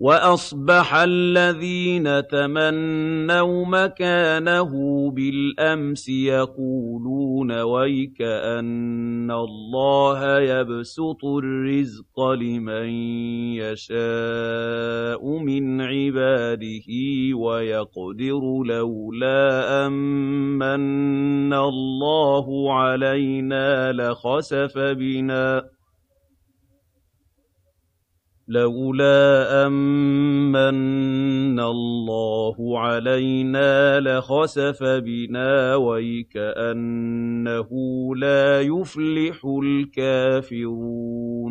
وَأَصْبَحَ الَّذِينَ تَمَنَّوْا مَكَانَهُ بِالْأَمْسِ يَقُولُونَ وَيْكَأَنَّ اللَّهَ يَبْسُطُ الرِّزْقَ لِمَن يَشَاءُ مِنْ عِبَادِهِ وَيَقْدِرُ لَوْلَا أَن مَّنَّ اللَّهُ عَلَيْنَا لَخَسَفَ بِنَا لولا أمن الله علينا لخسف بنا ويكأنه لا يفلح الكافرون.